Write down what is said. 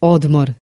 Odmor.